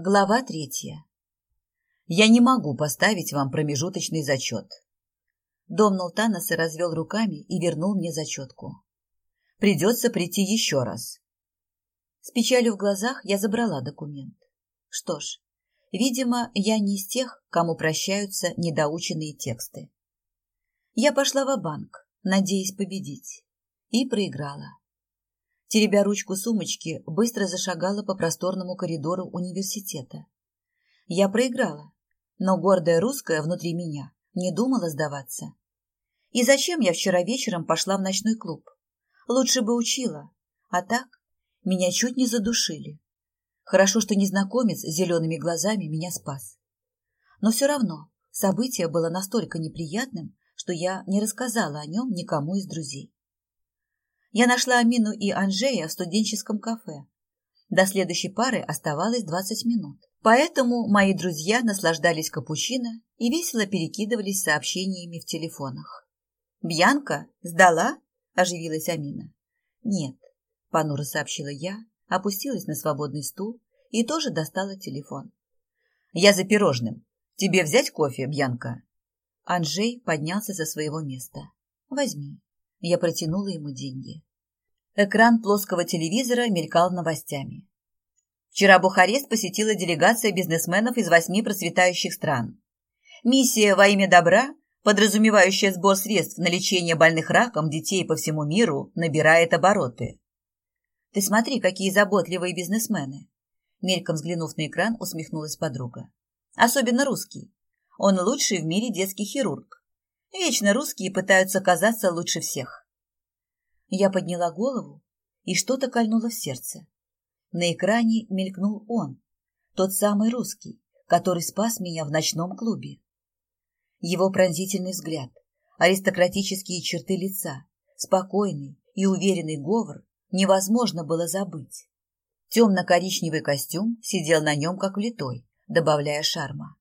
Глава третья. Я не могу поставить вам промежуточный зачет. Домнул Танос и развел руками и вернул мне зачетку. Придется прийти еще раз. С печалью в глазах я забрала документ. Что ж, видимо, я не из тех, кому прощаются недоученные тексты. Я пошла в банк надеясь победить, и проиграла теребя ручку сумочки, быстро зашагала по просторному коридору университета. Я проиграла, но гордая русская внутри меня не думала сдаваться. И зачем я вчера вечером пошла в ночной клуб? Лучше бы учила, а так меня чуть не задушили. Хорошо, что незнакомец с зелеными глазами меня спас. Но все равно событие было настолько неприятным, что я не рассказала о нем никому из друзей. Я нашла Амину и Анжея в студенческом кафе. До следующей пары оставалось 20 минут. Поэтому мои друзья наслаждались капучино и весело перекидывались сообщениями в телефонах. «Бьянка? Сдала?» – оживилась Амина. «Нет», – понуро сообщила я, опустилась на свободный стул и тоже достала телефон. «Я за пирожным. Тебе взять кофе, Бьянка?» Анжей поднялся со своего места. «Возьми». Я протянула ему деньги. Экран плоского телевизора мелькал новостями. Вчера Бухарест посетила делегация бизнесменов из восьми процветающих стран. Миссия во имя добра, подразумевающая сбор средств на лечение больных раком детей по всему миру, набирает обороты. «Ты смотри, какие заботливые бизнесмены!» Мельком взглянув на экран, усмехнулась подруга. «Особенно русский. Он лучший в мире детский хирург. Вечно русские пытаются казаться лучше всех. Я подняла голову, и что-то кольнуло в сердце. На экране мелькнул он, тот самый русский, который спас меня в ночном клубе. Его пронзительный взгляд, аристократические черты лица, спокойный и уверенный говор невозможно было забыть. Темно-коричневый костюм сидел на нем как влитой, добавляя шарма.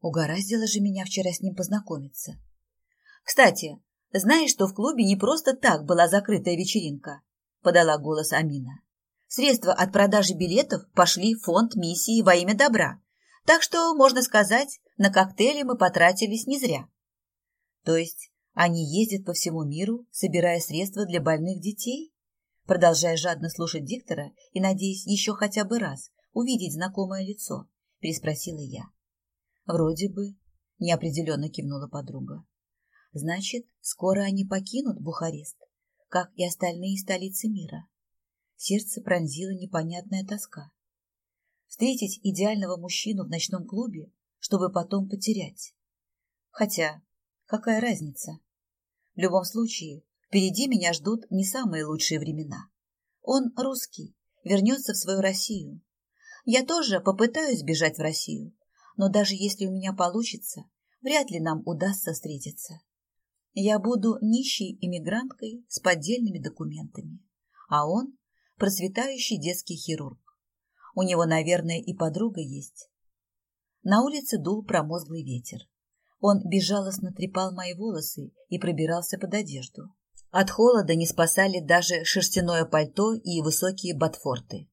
Угораздило же меня вчера с ним познакомиться. Кстати, знаешь, что в клубе не просто так была закрытая вечеринка? Подала голос Амина. Средства от продажи билетов пошли в фонд миссии во имя добра. Так что, можно сказать, на коктейли мы потратились не зря. То есть они ездят по всему миру, собирая средства для больных детей? Продолжая жадно слушать диктора и надеясь еще хотя бы раз увидеть знакомое лицо, переспросила я. Вроде бы, неопределенно кивнула подруга. Значит, скоро они покинут Бухарест, как и остальные столицы мира. Сердце пронзила непонятная тоска. Встретить идеального мужчину в ночном клубе, чтобы потом потерять. Хотя, какая разница? В любом случае, впереди меня ждут не самые лучшие времена. Он русский, вернется в свою Россию. Я тоже попытаюсь бежать в Россию, но даже если у меня получится, вряд ли нам удастся встретиться. Я буду нищей иммигранткой с поддельными документами, а он – процветающий детский хирург. У него, наверное, и подруга есть. На улице дул промозглый ветер. Он безжалостно трепал мои волосы и пробирался под одежду. От холода не спасали даже шерстяное пальто и высокие ботфорты.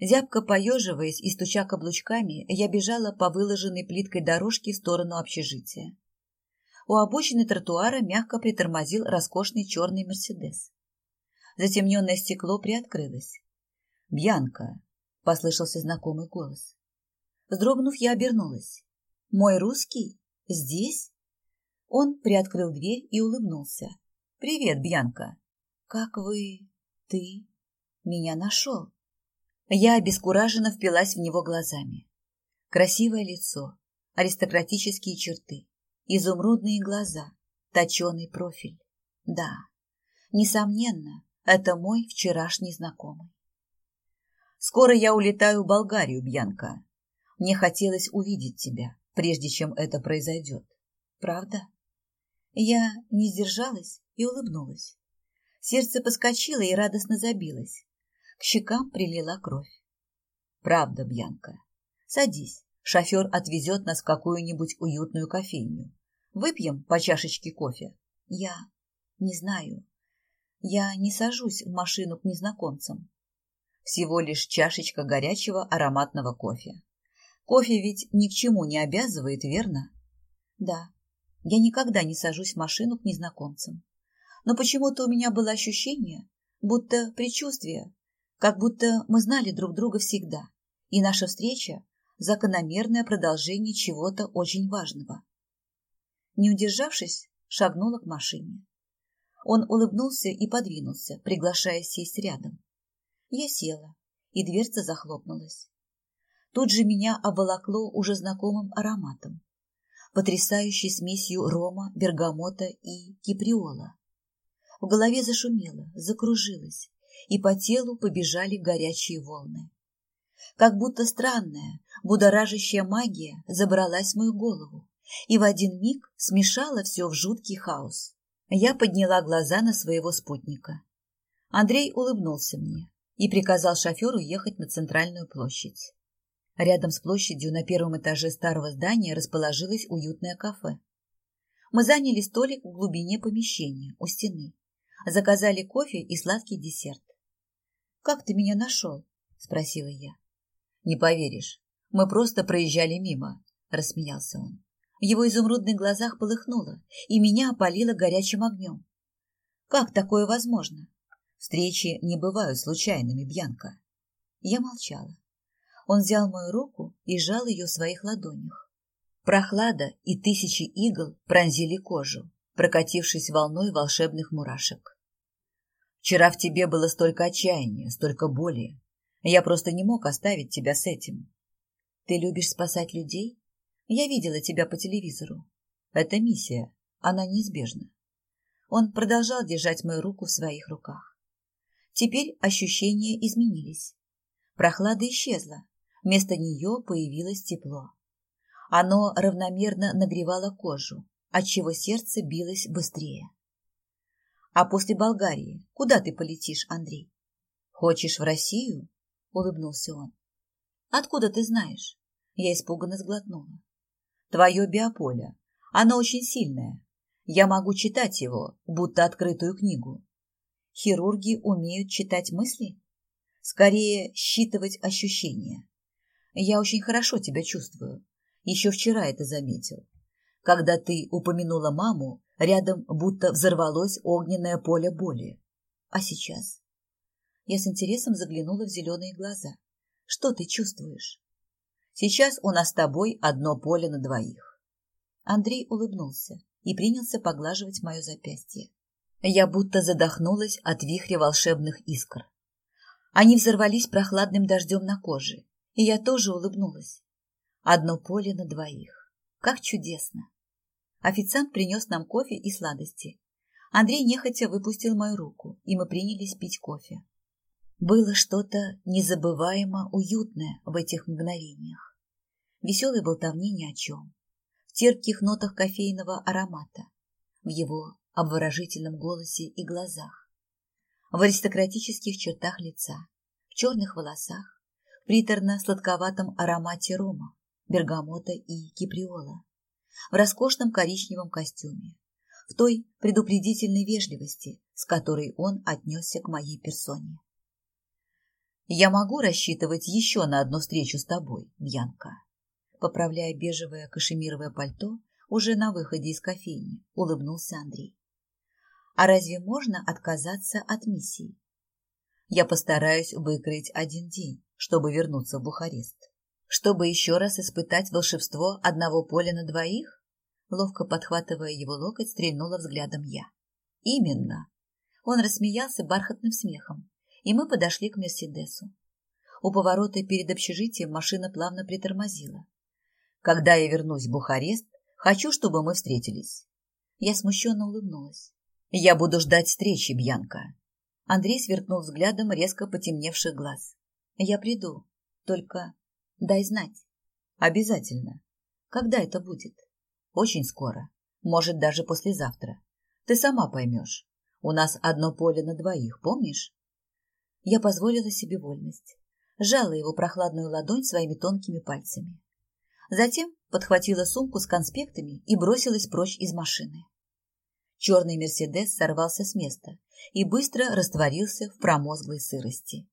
Зябко поеживаясь и стуча каблучками, я бежала по выложенной плиткой дорожке в сторону общежития у обочины тротуара мягко притормозил роскошный черный «Мерседес». Затемненное стекло приоткрылось. «Бьянка!» — послышался знакомый голос. Вздрогнув, я обернулась. «Мой русский? Здесь?» Он приоткрыл дверь и улыбнулся. «Привет, Бьянка!» «Как вы... ты... меня нашел?» Я обескураженно впилась в него глазами. Красивое лицо, аристократические черты, изумрудные глаза, точеный профиль. Да, несомненно, это мой вчерашний знакомый. Скоро я улетаю в Болгарию, Бьянка. Мне хотелось увидеть тебя, прежде чем это произойдет. Правда? Я не сдержалась и улыбнулась. Сердце поскочило и радостно забилось. К щекам прилила кровь. Правда, Бьянка. Садись, шофер отвезет нас в какую-нибудь уютную кофейню. Выпьем по чашечке кофе? Я не знаю. Я не сажусь в машину к незнакомцам. Всего лишь чашечка горячего ароматного кофе. Кофе ведь ни к чему не обязывает, верно? Да, я никогда не сажусь в машину к незнакомцам. Но почему-то у меня было ощущение, будто предчувствие, как будто мы знали друг друга всегда, и наша встреча – закономерное продолжение чего-то очень важного. Не удержавшись, шагнула к машине. Он улыбнулся и подвинулся, приглашая сесть рядом. Я села, и дверца захлопнулась. Тут же меня обволокло уже знакомым ароматом, потрясающей смесью рома, бергамота и киприола. В голове зашумело, закружилось, и по телу побежали горячие волны. Как будто странная, будоражащая магия забралась в мою голову и в один миг смешала все в жуткий хаос. Я подняла глаза на своего спутника. Андрей улыбнулся мне и приказал шоферу ехать на центральную площадь. Рядом с площадью на первом этаже старого здания расположилось уютное кафе. Мы заняли столик в глубине помещения, у стены. Заказали кофе и сладкий десерт. «Как ты меня нашел?» – спросила я. «Не поверишь, мы просто проезжали мимо», – рассмеялся он. В его изумрудных глазах полыхнуло, и меня опалило горячим огнем. «Как такое возможно?» «Встречи не бывают случайными, Бьянка». Я молчала. Он взял мою руку и сжал ее в своих ладонях. Прохлада и тысячи игл пронзили кожу, прокатившись волной волшебных мурашек. Вчера в тебе было столько отчаяния, столько боли. Я просто не мог оставить тебя с этим. Ты любишь спасать людей? Я видела тебя по телевизору. Это миссия, она неизбежна. Он продолжал держать мою руку в своих руках. Теперь ощущения изменились. Прохлада исчезла, вместо нее появилось тепло. Оно равномерно нагревало кожу, отчего сердце билось быстрее. А после Болгарии куда ты полетишь, Андрей? Хочешь в Россию? Улыбнулся он. Откуда ты знаешь? Я испуганно сглотнула. Твое биополе. Оно очень сильное. Я могу читать его, будто открытую книгу. Хирурги умеют читать мысли? Скорее, считывать ощущения. Я очень хорошо тебя чувствую. Еще вчера это заметил. Когда ты упомянула маму, Рядом будто взорвалось огненное поле боли. А сейчас? Я с интересом заглянула в зеленые глаза. Что ты чувствуешь? Сейчас у нас с тобой одно поле на двоих. Андрей улыбнулся и принялся поглаживать мое запястье. Я будто задохнулась от вихря волшебных искр. Они взорвались прохладным дождем на коже, и я тоже улыбнулась. Одно поле на двоих. Как чудесно! Официант принес нам кофе и сладости. Андрей нехотя выпустил мою руку, и мы принялись пить кофе. Было что-то незабываемо уютное в этих мгновениях. Веселой болтовни ни о чем. В терпких нотах кофейного аромата. В его обворожительном голосе и глазах. В аристократических чертах лица. В черных волосах. В приторно-сладковатом аромате рома, бергамота и киприола в роскошном коричневом костюме, в той предупредительной вежливости, с которой он отнесся к моей персоне. «Я могу рассчитывать еще на одну встречу с тобой, Бьянка?» Поправляя бежевое кашемировое пальто, уже на выходе из кофейни, улыбнулся Андрей. «А разве можно отказаться от миссии?» «Я постараюсь выкроить один день, чтобы вернуться в Бухарест». Чтобы еще раз испытать волшебство одного поля на двоих? Ловко подхватывая его локоть, стрельнула взглядом я. Именно. Он рассмеялся бархатным смехом, и мы подошли к Мерседесу. У поворота перед общежитием машина плавно притормозила. Когда я вернусь в Бухарест, хочу, чтобы мы встретились. Я смущенно улыбнулась. Я буду ждать встречи, Бьянка. Андрей сверкнул взглядом резко потемневших глаз. Я приду, только Дай знать. Обязательно. Когда это будет? Очень скоро. Может, даже послезавтра. Ты сама поймешь. У нас одно поле на двоих, помнишь? Я позволила себе вольность. Жала его прохладную ладонь своими тонкими пальцами. Затем подхватила сумку с конспектами и бросилась прочь из машины. Черный «Мерседес» сорвался с места и быстро растворился в промозглой сырости.